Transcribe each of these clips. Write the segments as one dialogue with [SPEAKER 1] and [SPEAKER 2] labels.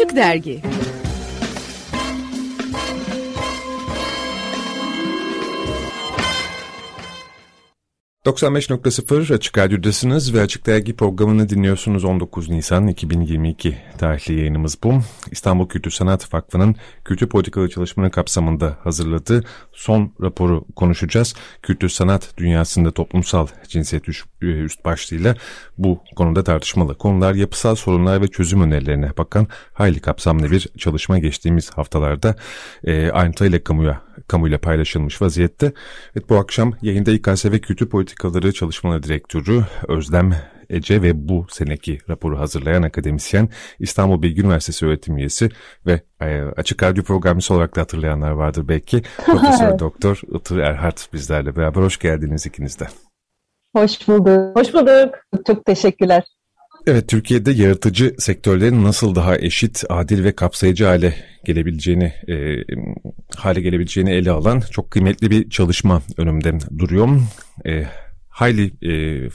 [SPEAKER 1] Açık Dergi 95.0 Açık Radyo'dasınız ve Açık Dergi programını dinliyorsunuz 19 Nisan 2022 tarihli yayınımız bu. İstanbul Kültür Sanat Vakfı'nın kültür politikalı çalışmaları kapsamında hazırladığı son raporu konuşacağız. Kültür sanat dünyasında toplumsal cinsiyet üst başlığıyla bu konuda tartışmalı konular, yapısal sorunlar ve çözüm önerilerine bakan hayli kapsamlı bir çalışma geçtiğimiz haftalarda e, ayrıntıyla kamuya kamuyla paylaşılmış vaziyette. Evet, bu akşam yayında İKSV Kültür Politikaları Çalışmaları Direktörü Özlem Ece ve bu seneki raporu hazırlayan akademisyen İstanbul Bilgi Üniversitesi öğretim üyesi ve e, açık radyo programcısı olarak da hatırlayanlar vardır belki. Profesör Doktor Itır Erhard bizlerle beraber. Hoş geldiniz ikiniz de.
[SPEAKER 2] Hoş bulduk. Hoş bulduk. Çok teşekkürler.
[SPEAKER 1] Evet, Türkiye'de yaratıcı sektörlerin nasıl daha eşit, adil ve kapsayıcı hale gelebileceğini e, hale gelebileceğini ele alan çok kıymetli bir çalışma önümde duruyor. E, hayli e,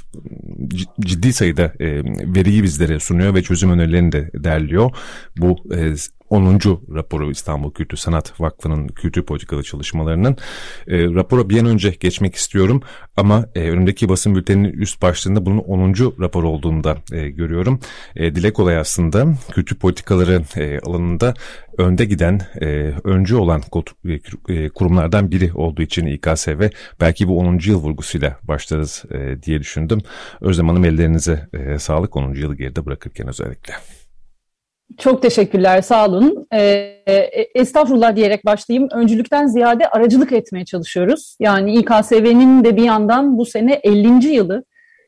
[SPEAKER 1] ciddi sayıda e, veriyi bizlere sunuyor ve çözüm önerilerini de derliyor. Bu e, 10. raporu İstanbul Kültür Sanat Vakfı'nın kültür politikalı çalışmalarının. E, rapora bir an önce geçmek istiyorum ama e, önümdeki basın bülteninin üst başlığında bunun 10. rapor olduğunu da e, görüyorum. E, dile kolay aslında kültür politikaları e, alanında önde giden, e, öncü olan e, e, kurumlardan biri olduğu için İKSV belki bu 10. yıl vurgusuyla başlarız e, diye düşündüm. Özlem Hanım ellerinize e, sağlık 10. yılı geride bırakırken özellikle.
[SPEAKER 2] Çok teşekkürler, sağ olun. Ee, estağfurullah diyerek başlayayım. Öncülükten ziyade aracılık etmeye çalışıyoruz. Yani İKSV'nin de bir yandan bu sene 50. yılı,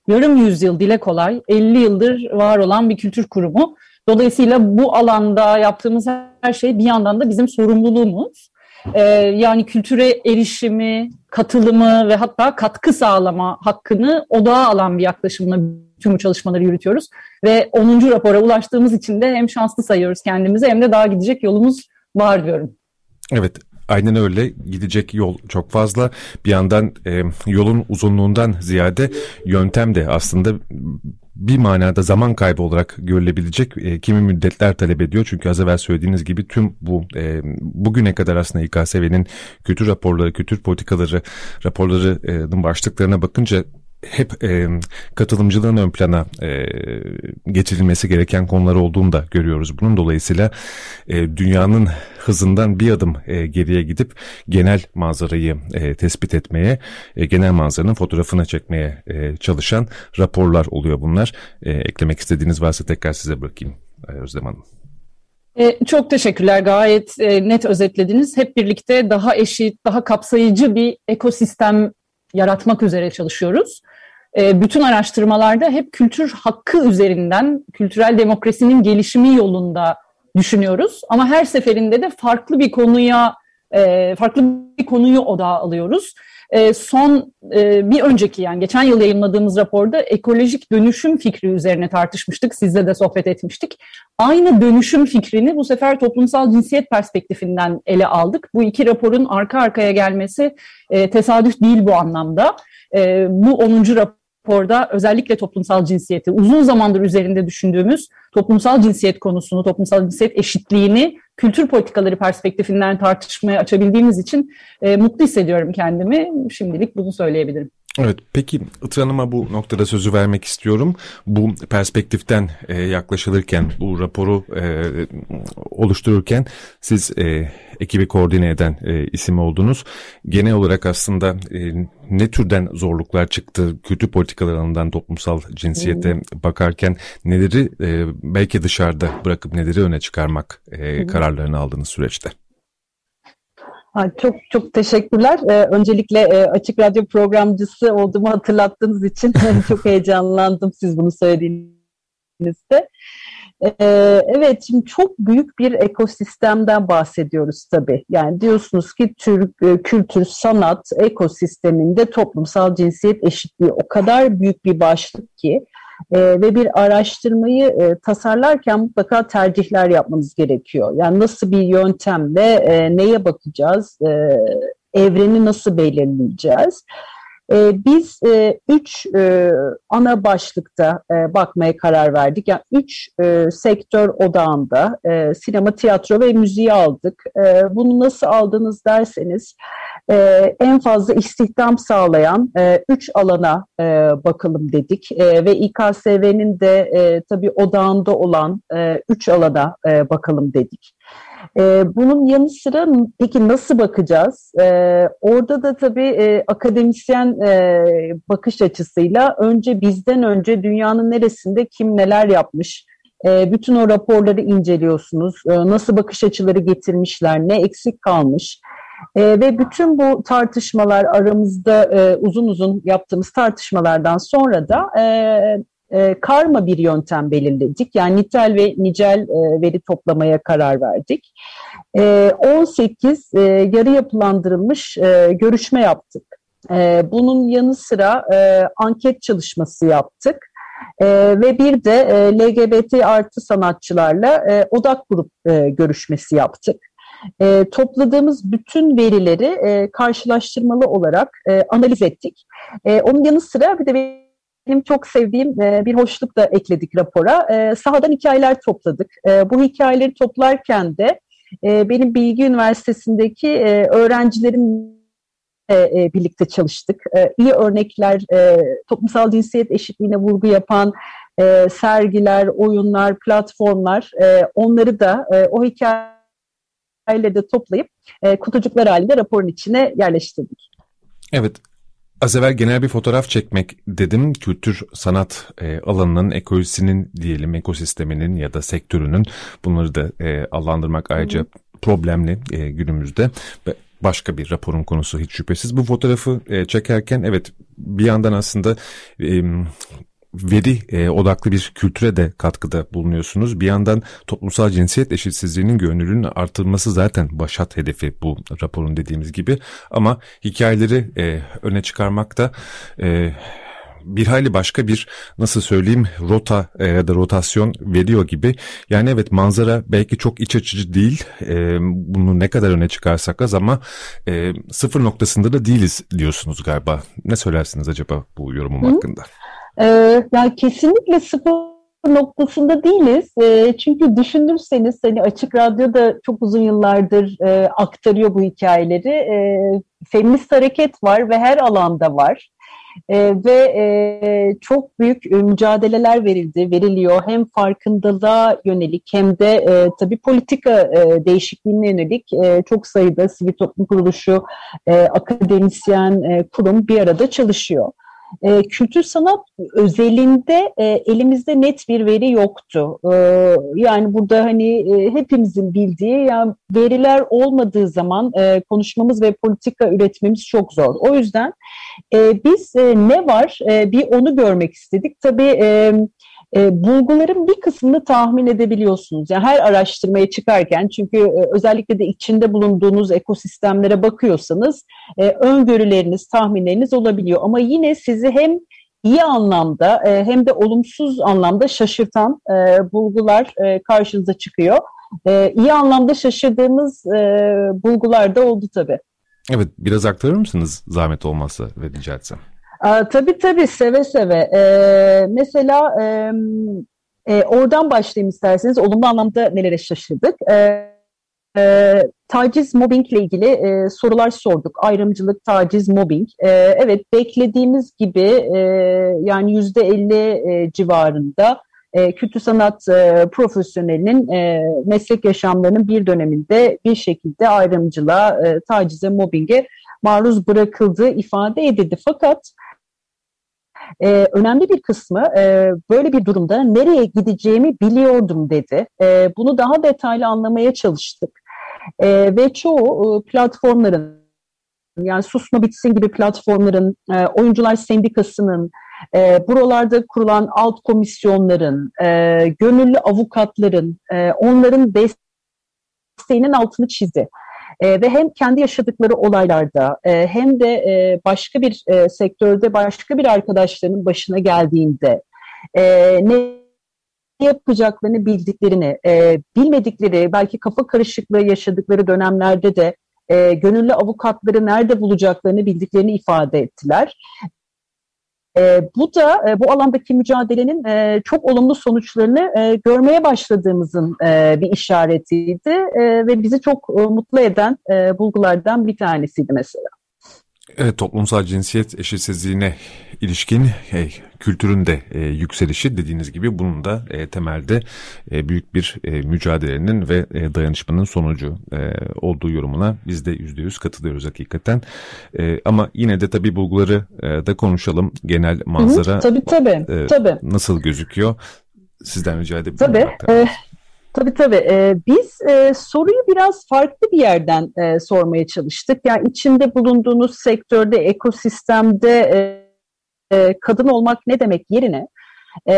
[SPEAKER 2] yarım yüzyıl dile kolay, 50 yıldır var olan bir kültür kurumu. Dolayısıyla bu alanda yaptığımız her şey bir yandan da bizim sorumluluğumuz. Ee, yani kültüre erişimi, katılımı ve hatta katkı sağlama hakkını odağa alan bir yaklaşımla tüm bu çalışmaları yürütüyoruz. Ve 10. rapora ulaştığımız için de hem şanslı sayıyoruz kendimizi hem de daha gidecek yolumuz var diyorum.
[SPEAKER 1] Evet Aynen öyle gidecek yol çok fazla bir yandan e, yolun uzunluğundan ziyade yöntem de aslında bir manada zaman kaybı olarak görülebilecek e, kimi müddetler talep ediyor. Çünkü az evvel söylediğiniz gibi tüm bu e, bugüne kadar aslında İKSV'nin kültür raporları, kültür politikaları raporlarının başlıklarına bakınca hep e, katılımcılığın ön plana e, getirilmesi gereken konular olduğunu da görüyoruz. Bunun dolayısıyla e, dünyanın hızından bir adım e, geriye gidip genel manzarayı e, tespit etmeye, e, genel manzaranın fotoğrafına çekmeye e, çalışan raporlar oluyor bunlar. E, eklemek istediğiniz varsa tekrar size bırakayım e, Özlem Hanım.
[SPEAKER 2] E, çok teşekkürler. Gayet e, net özetlediniz. Hep birlikte daha eşit, daha kapsayıcı bir ekosistem yaratmak üzere çalışıyoruz. E, bütün araştırmalarda hep kültür hakkı üzerinden kültürel demokrasinin gelişimi yolunda düşünüyoruz. Ama her seferinde de farklı bir konuya e, farklı bir konuyu odağa alıyoruz. E, son bir önceki yani geçen yıl yayınladığımız raporda ekolojik dönüşüm fikri üzerine tartışmıştık. Sizle de sohbet etmiştik. Aynı dönüşüm fikrini bu sefer toplumsal cinsiyet perspektifinden ele aldık. Bu iki raporun arka arkaya gelmesi tesadüf değil bu anlamda. bu 10. rapor raporda özellikle toplumsal cinsiyeti, uzun zamandır üzerinde düşündüğümüz toplumsal cinsiyet konusunu, toplumsal cinsiyet eşitliğini kültür politikaları perspektifinden tartışmaya açabildiğimiz için e, mutlu hissediyorum kendimi. Şimdilik bunu söyleyebilirim.
[SPEAKER 1] Evet peki Itır Hanım'a bu noktada sözü vermek istiyorum. Bu perspektiften e, yaklaşılırken bu raporu e, oluştururken siz e, ekibi koordine eden e, isim oldunuz. Genel olarak aslında e, ne türden zorluklar çıktı kültür politikalarından toplumsal cinsiyete hmm. bakarken neleri e, belki dışarıda bırakıp neleri öne çıkarmak e, hmm. kararlarını aldığınız süreçte?
[SPEAKER 2] Çok çok teşekkürler. Ee, öncelikle e, Açık Radyo programcısı olduğumu hatırlattığınız için çok heyecanlandım siz bunu söylediğinizde. Ee, evet, şimdi çok büyük bir ekosistemden bahsediyoruz tabii. Yani diyorsunuz ki Türk e, kültür, sanat ekosisteminde toplumsal cinsiyet eşitliği o kadar büyük bir başlık ki e, ve bir araştırmayı e, tasarlarken mutlaka tercihler yapmanız gerekiyor. Yani nasıl bir yöntemle e, neye bakacağız, e, evreni nasıl belirleyeceğiz?
[SPEAKER 3] E, biz e, üç e, ana başlıkta e, bakmaya karar verdik. Yani üç e, sektör odağında e, sinema, tiyatro ve müziği aldık. E, bunu nasıl aldınız derseniz e, en fazla istihdam sağlayan e, üç alana e, bakalım dedik. E, ve İKSV'nin de e, tabii odağında olan e, üç alana e, bakalım dedik. E, bunun yanı sıra peki nasıl bakacağız? E, orada da tabii e, akademisyen bakış açısıyla önce bizden önce dünyanın neresinde kim neler yapmış, bütün o raporları inceliyorsunuz. Nasıl bakış açıları getirmişler, ne eksik kalmış. E, ve bütün bu tartışmalar aramızda e, uzun uzun yaptığımız tartışmalardan sonra da e, e, karma bir yöntem belirledik. Yani nitel ve nicel e, veri toplamaya karar verdik. E, 18 e, yarı yapılandırılmış e, görüşme yaptık. E, bunun yanı sıra e, anket çalışması yaptık. E, ve bir de e, LGBT artı sanatçılarla e, odak grup e, görüşmesi yaptık. E, topladığımız bütün verileri e, karşılaştırmalı olarak e, analiz ettik. E, onun yanı sıra bir de benim çok sevdiğim e, bir hoşluk da ekledik rapora. E, sahadan hikayeler topladık. E, bu hikayeleri toplarken de benim Bilgi Üniversitesi'ndeki öğrencilerim birlikte çalıştık. İyi örnekler, toplumsal cinsiyet eşitliğine vurgu yapan sergiler, oyunlar, platformlar, onları da o hikayeleri de toplayıp e, kutucuklar halinde raporun içine yerleştirdik.
[SPEAKER 1] Evet, Az evvel genel bir fotoğraf çekmek dedim. Kültür sanat e, alanının ekolojisinin diyelim ekosisteminin ya da sektörünün bunları da e, adlandırmak ayrıca problemli e, günümüzde. Ve başka bir raporun konusu hiç şüphesiz. Bu fotoğrafı e, çekerken evet bir yandan aslında e, veri e, odaklı bir kültüre de katkıda bulunuyorsunuz. Bir yandan toplumsal cinsiyet eşitsizliğinin gönüllünün artırılması zaten başat hedefi bu raporun dediğimiz gibi. Ama hikayeleri e, öne çıkarmak da e, bir hayli başka bir nasıl söyleyeyim rota e, ya da rotasyon veriyor gibi. Yani evet manzara belki çok iç açıcı değil. E, bunu ne kadar öne çıkarsak az ama e, sıfır noktasında da değiliz diyorsunuz galiba. Ne söylersiniz acaba bu yorumum Hı? hakkında?
[SPEAKER 3] Ee, yani kesinlikle sıfır noktasında değiliz. E, çünkü düşünürseniz hani Açık Radyo da çok uzun yıllardır e, aktarıyor bu hikayeleri. E, feminist hareket var ve her alanda var. E, ve e, çok büyük mücadeleler verildi, veriliyor. Hem farkındalığa yönelik hem de e, tabii politika e, değişikliğine yönelik e, çok sayıda sivil toplum kuruluşu, e, akademisyen, e, kurum bir arada çalışıyor. E, kültür sanat özelinde e, elimizde net bir veri yoktu. E, yani burada hani e, hepimizin bildiği yani veriler olmadığı zaman e, konuşmamız ve politika üretmemiz çok zor. O yüzden e, biz e, ne var e, bir onu görmek istedik. Tabii e, e, bulguların bir kısmını tahmin edebiliyorsunuz. Yani her araştırmaya çıkarken çünkü e, özellikle de içinde bulunduğunuz ekosistemlere bakıyorsanız e, öngörüleriniz, tahminleriniz olabiliyor. Ama yine sizi hem iyi anlamda e, hem de olumsuz anlamda şaşırtan e, bulgular e, karşınıza çıkıyor. E, iyi anlamda şaşırdığımız e, bulgular da oldu tabii.
[SPEAKER 1] Evet, biraz aktarır mısınız zahmet olmazsa ve rica etsem?
[SPEAKER 3] Aa, tabii tabii seve seve. Ee, mesela e, oradan başlayayım isterseniz. Olumlu anlamda nelere şaşırdık. Ee, e, taciz, mobbing ile ilgili e, sorular sorduk. Ayrımcılık, taciz, mobbing. E, evet beklediğimiz gibi e, yani yüzde elli e, civarında e, kültür sanat e, profesyonelinin e, meslek yaşamlarının bir döneminde bir şekilde ayrımcılığa, e, tacize, mobbinge maruz bırakıldığı ifade edildi. Fakat e, önemli bir kısmı e, böyle bir durumda nereye gideceğimi biliyordum dedi. E, bunu daha detaylı anlamaya çalıştık. E, ve çoğu e, platformların yani Susma Bitsin gibi platformların, e, Oyuncular Sendikası'nın, e, buralarda kurulan alt komisyonların, e, gönüllü avukatların, e, onların desteğinin altını çizdi. E, ve hem kendi yaşadıkları olaylarda e, hem de e, başka bir e, sektörde başka bir arkadaşlarının başına geldiğinde e, ne yapacaklarını bildiklerini, e, bilmedikleri belki kafa karışıklığı yaşadıkları dönemlerde de e, gönüllü avukatları nerede bulacaklarını bildiklerini ifade ettiler. E, bu da e, bu alandaki mücadelenin e, çok olumlu sonuçlarını e, görmeye başladığımızın e, bir işaretiydi e, ve bizi çok e, mutlu eden e, bulgulardan bir tanesiydi mesela.
[SPEAKER 1] Evet, toplumsal cinsiyet eşitsizliğine ilişkin hey, kültürün de e, yükselişi dediğiniz gibi bunun da e, temelde e, büyük bir e, mücadelenin ve e, dayanışmanın sonucu e, olduğu yorumuna biz de yüzde yüz katılıyoruz hakikaten. E, ama yine de tabii bulguları e, da konuşalım. Genel manzara
[SPEAKER 3] hı hı, tabii, tabii,
[SPEAKER 1] e,
[SPEAKER 3] tabii.
[SPEAKER 1] nasıl gözüküyor? Sizden rica edebilirim.
[SPEAKER 3] Tabii. E, Tabii tabii. Ee, biz e, soruyu biraz farklı bir yerden e, sormaya çalıştık. Yani içinde bulunduğunuz sektörde, ekosistemde e, e, kadın olmak ne demek yerine e,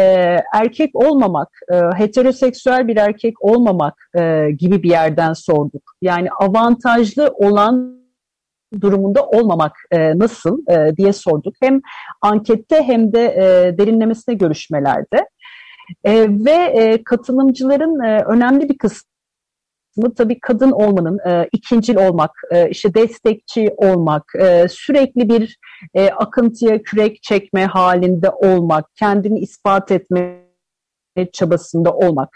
[SPEAKER 3] erkek olmamak, e, heteroseksüel bir erkek olmamak e, gibi bir yerden sorduk. Yani avantajlı olan durumunda olmamak e, nasıl e, diye sorduk. Hem ankette hem de e, derinlemesine görüşmelerde. E, ve e, katılımcıların e, önemli bir kısmı tabii kadın olmanın, e, ikincil olmak, e, işte destekçi olmak, e, sürekli bir e, akıntıya kürek çekme halinde olmak, kendini ispat etme çabasında olmak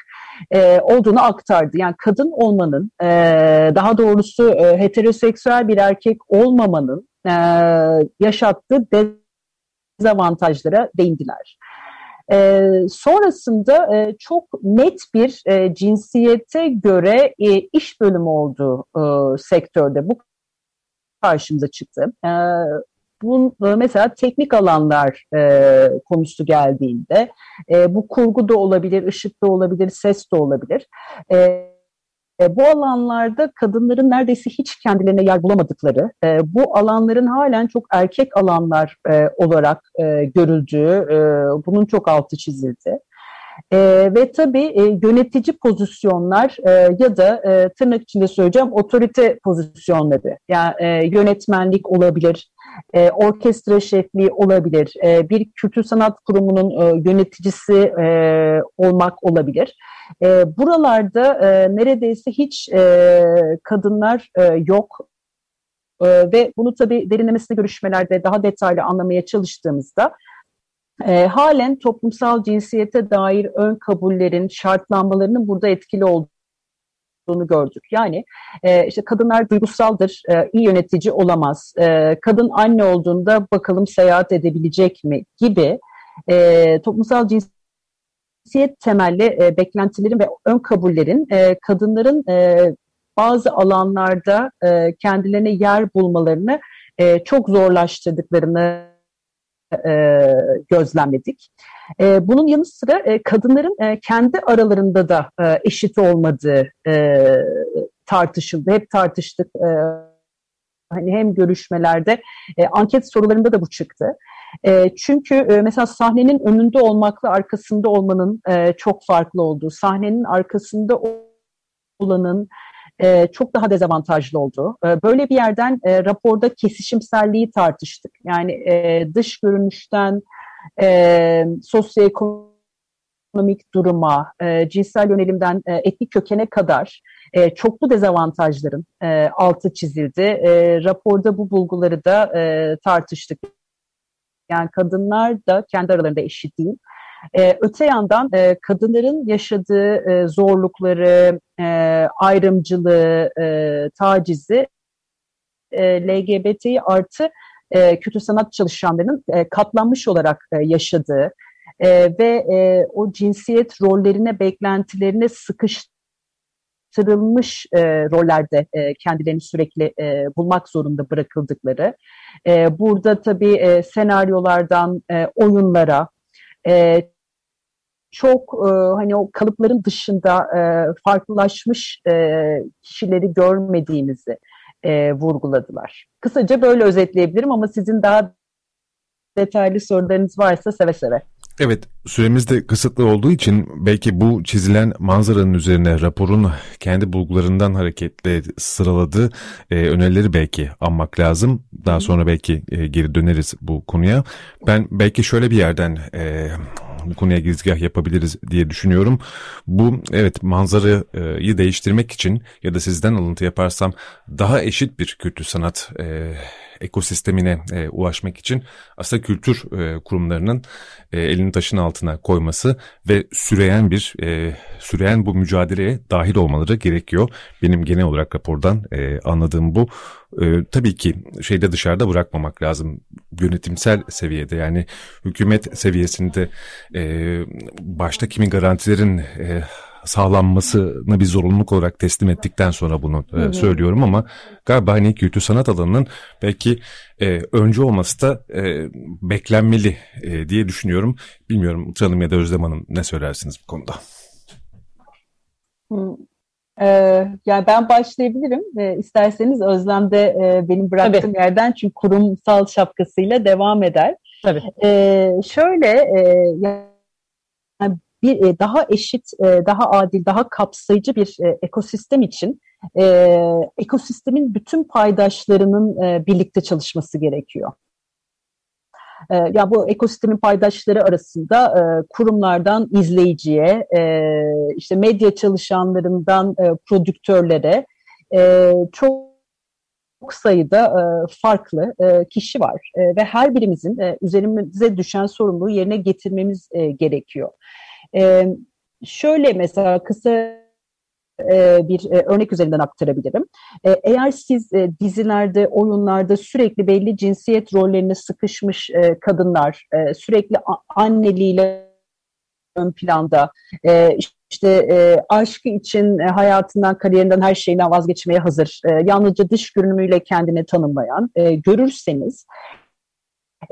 [SPEAKER 3] e, olduğunu aktardı. Yani kadın olmanın, e, daha doğrusu e, heteroseksüel bir erkek olmamanın e, yaşattığı dezavantajlara değindiler. E, sonrasında e, çok net bir e, cinsiyete göre e, iş bölümü olduğu e, sektörde bu karşımıza çıktı. E, bu mesela teknik alanlar e, konusu geldiğinde e, bu kurgu da olabilir, ışık da olabilir, ses de olabilir. E, e, bu alanlarda kadınların neredeyse hiç kendilerine yer bulamadıkları, e, bu alanların halen çok erkek alanlar e, olarak e, görüldüğü, e, bunun çok altı çizildi. E, ve tabii e, yönetici pozisyonlar e, ya da e, tırnak içinde söyleyeceğim otorite pozisyonları. Yani e, yönetmenlik olabilir, e, orkestra şefliği olabilir, e, bir kültür sanat kurumunun e, yöneticisi e, olmak olabilir. E, buralarda e, neredeyse hiç e, kadınlar e, yok e, ve bunu tabii derinlemesine görüşmelerde daha detaylı anlamaya çalıştığımızda e, halen toplumsal cinsiyete dair ön kabullerin, şartlanmalarının burada etkili olduğunu gördük. Yani e, işte kadınlar duygusaldır, e, iyi yönetici olamaz, e, kadın anne olduğunda bakalım seyahat edebilecek mi gibi e, toplumsal cinsiyet temelli e, beklentilerin ve ön kabullerin e, kadınların e, bazı alanlarda e, kendilerine yer bulmalarını e, çok zorlaştırdıklarını e, gözlemledik. E, bunun yanı sıra e, kadınların e, kendi aralarında da e, eşit olmadığı e, tartışıldı. Hep tartıştık. E, hani hem görüşmelerde, e, anket sorularında da bu çıktı. E, çünkü e, mesela sahnenin önünde olmakla arkasında olmanın e, çok farklı olduğu, sahnenin arkasında olanın e, çok daha dezavantajlı oldu. E, böyle bir yerden e, raporda kesişimselliği tartıştık. Yani e, dış görünüşten e, sosyoekonomik duruma, e, cinsel yönelimden e, etnik kökene kadar e, çoklu dezavantajların e, altı çizildi. E, raporda bu bulguları da e, tartıştık. Yani kadınlar da kendi aralarında eşit değil. E, öte yandan e, kadınların yaşadığı e, zorlukları, e, ayrımcılığı, e, tacizi e, LGBTİ artı e, kötü sanat çalışanlarının e, katlanmış olarak e, yaşadığı e, ve e, o cinsiyet rollerine, beklentilerine sıkıştırılmış e, rollerde e, kendilerini sürekli e, bulmak zorunda bırakıldıkları. E, burada tabii e, senaryolardan e, oyunlara, e, çok e, hani o kalıpların dışında e, farklılaşmış e, kişileri görmediğimizi e, vurguladılar. Kısaca böyle özetleyebilirim ama sizin daha detaylı sorularınız varsa seve seve.
[SPEAKER 1] Evet, süremiz de kısıtlı olduğu için belki bu çizilen manzaranın üzerine raporun kendi bulgularından hareketle sıraladığı e, önerileri belki anmak lazım. Daha sonra belki e, geri döneriz bu konuya. Ben belki şöyle bir yerden e, bu konuya girizgah yapabiliriz diye düşünüyorum. Bu evet manzarayı değiştirmek için ya da sizden alıntı yaparsam daha eşit bir kültür sanat e, ekosistemine e, ulaşmak için aslında kültür e, kurumlarının e, elini taşın altına koyması ve süreyen bir e, süreyen bu mücadeleye dahil olmaları gerekiyor. Benim genel olarak rapordan e, anladığım bu. E, tabii ki şeyde dışarıda bırakmamak lazım yönetimsel seviyede yani hükümet seviyesinde e, başta kimi garantilerin e, sağlanmasını bir zorunluluk olarak teslim ettikten sonra bunu e, söylüyorum ama galiba hani kültür sanat alanının belki e, önce olması da e, beklenmeli e, diye düşünüyorum. Bilmiyorum Tanım ya da Özlem Hanım ne söylersiniz bu konuda?
[SPEAKER 3] Ee, yani ben başlayabilirim. Ee, isterseniz Özlem de e, benim bıraktığım Tabii. yerden çünkü kurumsal şapkasıyla devam eder. Tabii. Ee, şöyle e, yani bir e, daha eşit, e, daha adil, daha kapsayıcı bir e, ekosistem için e, ekosistemin bütün paydaşlarının e, birlikte çalışması gerekiyor. E, ya bu ekosistemin paydaşları arasında e, kurumlardan izleyiciye, e, işte medya çalışanlarından e, prodüktörlere e, çok çok sayıda e, farklı e, kişi var e, ve her birimizin e, üzerimize düşen sorumluluğu yerine getirmemiz e, gerekiyor. E, şöyle mesela kısa bir e, örnek üzerinden aktarabilirim. E, eğer siz e, dizilerde, oyunlarda sürekli belli cinsiyet rollerine sıkışmış kadınlar, sürekli anneliğiyle ön planda, işte aşkı için hayatından, kariyerinden, her şeyinden vazgeçmeye hazır, yalnızca dış görünümüyle kendini tanımlayan görürseniz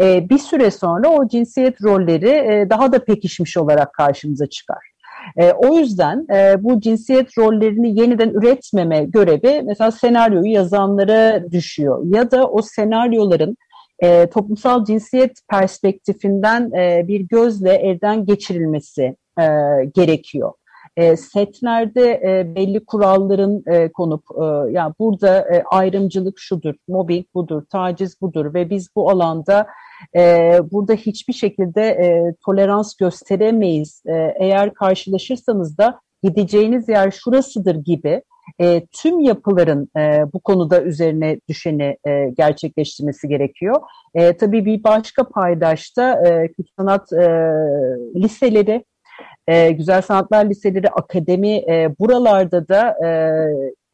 [SPEAKER 3] e, bir süre sonra o cinsiyet rolleri e, daha da pekişmiş olarak karşımıza çıkar. E, o yüzden e, bu cinsiyet rollerini yeniden üretmeme görevi mesela senaryoyu yazanlara düşüyor. Ya da o senaryoların e, toplumsal cinsiyet perspektifinden e, bir gözle elden geçirilmesi e, gerekiyor. E, setlerde e, belli kuralların e, konup e, ya burada e, ayrımcılık şudur, mobbing budur, taciz budur ve biz bu alanda e, burada hiçbir şekilde e, tolerans gösteremeyiz. E, eğer karşılaşırsanız da gideceğiniz yer şurasıdır gibi e, tüm yapıların e, bu konuda üzerine düşeni e, gerçekleştirmesi gerekiyor. E, tabii bir başka paydaşta e, kültür sanat e, liseleri, e, güzel sanatlar liseleri, akademi e, buralarda da e,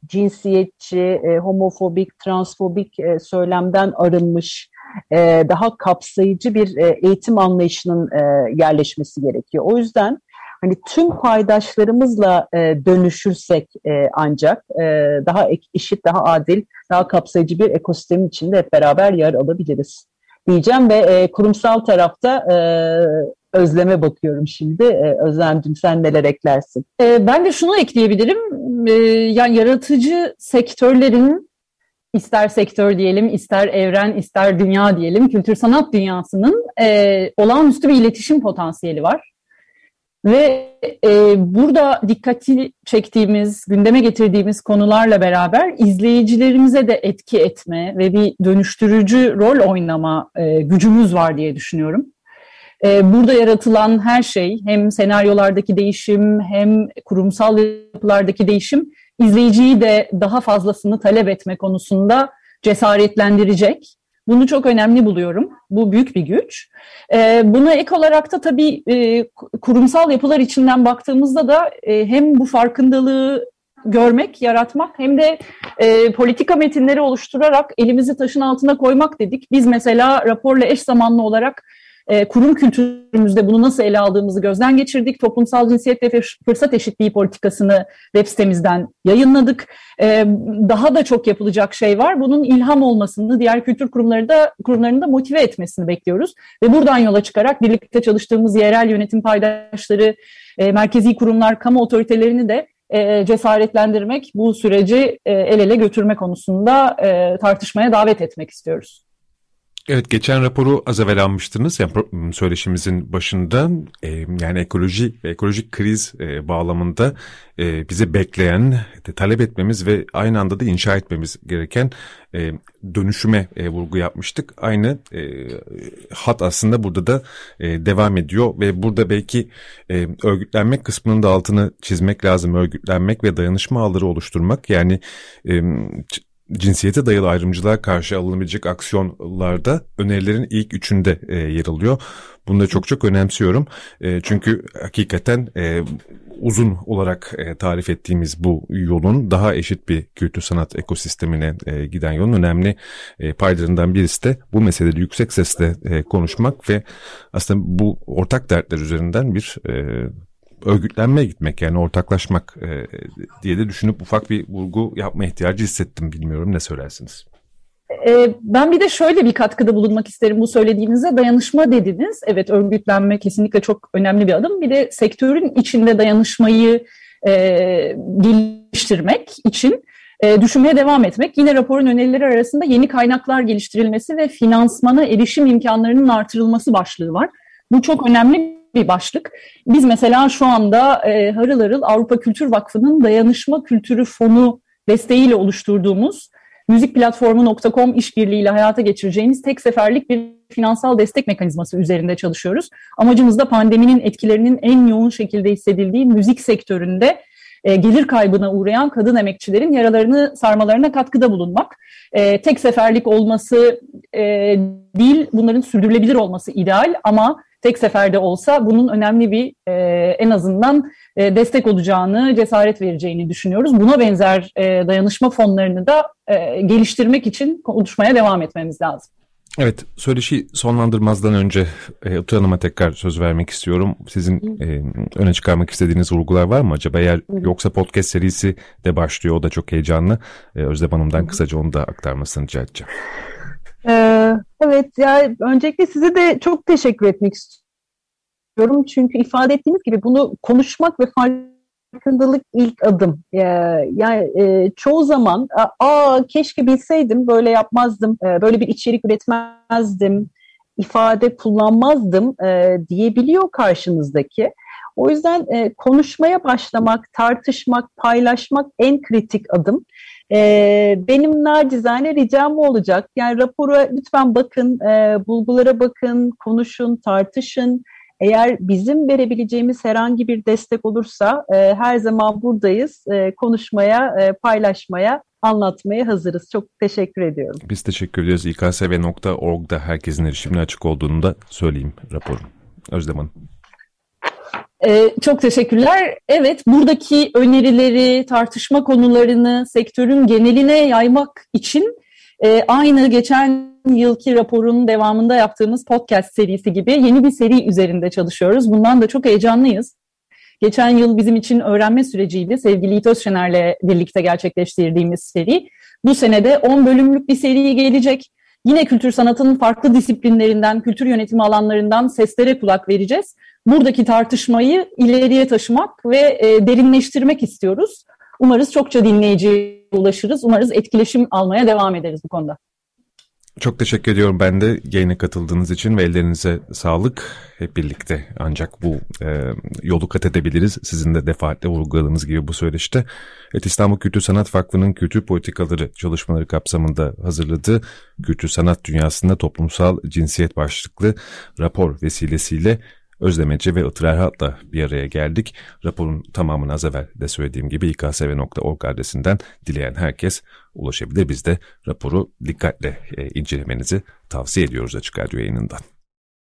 [SPEAKER 3] cinsiyetçi, e, homofobik, transfobik e, söylemden arınmış e, daha kapsayıcı bir e, eğitim anlayışının e, yerleşmesi gerekiyor. O yüzden hani tüm paydaşlarımızla e, dönüşürsek e, ancak e, daha eşit, daha adil, daha kapsayıcı bir ekosistemin içinde hep beraber yer alabiliriz diyeceğim ve e, kurumsal tarafta e, Özleme bakıyorum şimdi. E, Özlemcim sen neler eklersin?
[SPEAKER 2] E, ben de şunu ekleyebilirim. E, yani yaratıcı sektörlerin ister sektör diyelim, ister evren, ister dünya diyelim, kültür sanat dünyasının e, olağanüstü bir iletişim potansiyeli var. Ve e, burada dikkati çektiğimiz, gündeme getirdiğimiz konularla beraber izleyicilerimize de etki etme ve bir dönüştürücü rol oynama e, gücümüz var diye düşünüyorum. E, burada yaratılan her şey hem senaryolardaki değişim hem kurumsal yapılardaki değişim izleyiciyi de daha fazlasını talep etme konusunda cesaretlendirecek. Bunu çok önemli buluyorum. Bu büyük bir güç. Ee, buna ek olarak da tabii e, kurumsal yapılar içinden baktığımızda da e, hem bu farkındalığı görmek, yaratmak hem de e, politika metinleri oluşturarak elimizi taşın altına koymak dedik. Biz mesela raporla eş zamanlı olarak e, kurum kültürümüzde bunu nasıl ele aldığımızı gözden geçirdik. Toplumsal cinsiyet ve fırsat eşitliği politikasını web sitemizden yayınladık. E, daha da çok yapılacak şey var. Bunun ilham olmasını, diğer kültür kurumları da kurumlarını da motive etmesini bekliyoruz. Ve buradan yola çıkarak birlikte çalıştığımız yerel yönetim paydaşları, e, merkezi kurumlar, kamu otoritelerini de e, cesaretlendirmek, bu süreci e, el ele götürme konusunda e, tartışmaya davet etmek istiyoruz.
[SPEAKER 1] Evet geçen raporu az evvel almıştınız yani söyleşimizin başında e, yani ekoloji ve ekolojik kriz e, bağlamında e, bize bekleyen de, talep etmemiz ve aynı anda da inşa etmemiz gereken e, dönüşüme e, vurgu yapmıştık. Aynı e, hat aslında burada da e, devam ediyor ve burada belki e, örgütlenmek kısmının da altını çizmek lazım. Örgütlenmek ve dayanışma ağları oluşturmak yani e, cinsiyete dayalı ayrımcılığa karşı alınabilecek aksiyonlarda önerilerin ilk üçünde e, yer alıyor. Bunu da çok çok önemsiyorum. E, çünkü hakikaten e, uzun olarak e, tarif ettiğimiz bu yolun daha eşit bir kültür sanat ekosistemine e, giden yolun önemli e, paylarından birisi de bu meselede yüksek sesle e, konuşmak ve aslında bu ortak dertler üzerinden bir e, örgütlenmeye gitmek yani ortaklaşmak e, diye de düşünüp ufak bir vurgu yapma ihtiyacı hissettim. Bilmiyorum ne söylersiniz?
[SPEAKER 2] E, ben bir de şöyle bir katkıda bulunmak isterim bu söylediğinize. Dayanışma dediniz. Evet örgütlenme kesinlikle çok önemli bir adım. Bir de sektörün içinde dayanışmayı e, geliştirmek için e, düşünmeye devam etmek. Yine raporun önerileri arasında yeni kaynaklar geliştirilmesi ve finansmana erişim imkanlarının artırılması başlığı var. Bu çok önemli bir başlık. Biz mesela şu anda e, harıl harıl Avrupa Kültür Vakfı'nın Dayanışma Kültürü Fonu desteğiyle oluşturduğumuz müzikplatformu.com işbirliğiyle hayata geçireceğimiz tek seferlik bir finansal destek mekanizması üzerinde çalışıyoruz. Amacımız da pandeminin etkilerinin en yoğun şekilde hissedildiği müzik sektöründe e, gelir kaybına uğrayan kadın emekçilerin yaralarını sarmalarına katkıda bulunmak. E, tek seferlik olması e, değil, bunların sürdürülebilir olması ideal ama tek seferde olsa bunun önemli bir e, en azından e, destek olacağını, cesaret vereceğini düşünüyoruz. Buna benzer e, dayanışma fonlarını da e, geliştirmek için konuşmaya devam etmemiz lazım.
[SPEAKER 1] Evet, söyleşi sonlandırmazdan önce e, Utu Hanım'a tekrar söz vermek istiyorum. Sizin e, öne çıkarmak istediğiniz vurgular var mı acaba? Eğer yoksa podcast serisi de başlıyor, o da çok heyecanlı. E, Özlem Hanım'dan kısaca onu da aktarmasını rica edeceğim.
[SPEAKER 3] Ee, evet, yani öncelikle size de çok teşekkür etmek istiyorum. Çünkü ifade ettiğiniz gibi bunu konuşmak ve farkındalık ilk adım. Ee, yani e, çoğu zaman aa keşke bilseydim böyle yapmazdım, e, böyle bir içerik üretmezdim, ifade kullanmazdım e, diyebiliyor karşınızdaki. O yüzden konuşmaya başlamak, tartışmak, paylaşmak en kritik adım. E, benim nacizane ricam olacak. Yani rapora lütfen bakın, e, bulgulara bakın, konuşun, tartışın. Eğer bizim verebileceğimiz herhangi bir destek olursa e, her zaman buradayız. E, konuşmaya, e, paylaşmaya, anlatmaya hazırız. Çok teşekkür ediyorum.
[SPEAKER 1] Biz teşekkür ediyoruz. İKSV.org'da herkesin erişimine açık olduğunu da söyleyeyim raporun. Özlem Hanım.
[SPEAKER 2] Ee, çok teşekkürler. Evet, buradaki önerileri, tartışma konularını sektörün geneline yaymak için e, aynı geçen yılki raporun devamında yaptığımız podcast serisi gibi yeni bir seri üzerinde çalışıyoruz. Bundan da çok heyecanlıyız. Geçen yıl bizim için öğrenme süreciydi. Sevgili Yiğit Özşener'le birlikte gerçekleştirdiğimiz seri. Bu senede 10 bölümlük bir seri gelecek. Yine kültür sanatının farklı disiplinlerinden, kültür yönetimi alanlarından seslere kulak vereceğiz buradaki tartışmayı ileriye taşımak ve e, derinleştirmek istiyoruz. Umarız çokça dinleyiciye ulaşırız. Umarız etkileşim almaya devam ederiz bu konuda.
[SPEAKER 1] Çok teşekkür ediyorum ben de yayına katıldığınız için ve ellerinize sağlık. Hep birlikte ancak bu e, yolu kat edebiliriz. Sizin de defaatle vurguladığınız gibi bu söyleşte. Evet, İstanbul Kültür Sanat Vakfı'nın kültür politikaları çalışmaları kapsamında hazırladığı kültür sanat dünyasında toplumsal cinsiyet başlıklı rapor vesilesiyle Özlemeci ve Itır Erhat'la bir araya geldik. Raporun tamamını az evvel de söylediğim gibi iksv.org adresinden dileyen herkes ulaşabilir. Biz de raporu dikkatle e, incelemenizi tavsiye ediyoruz Açık Radyo yayınından.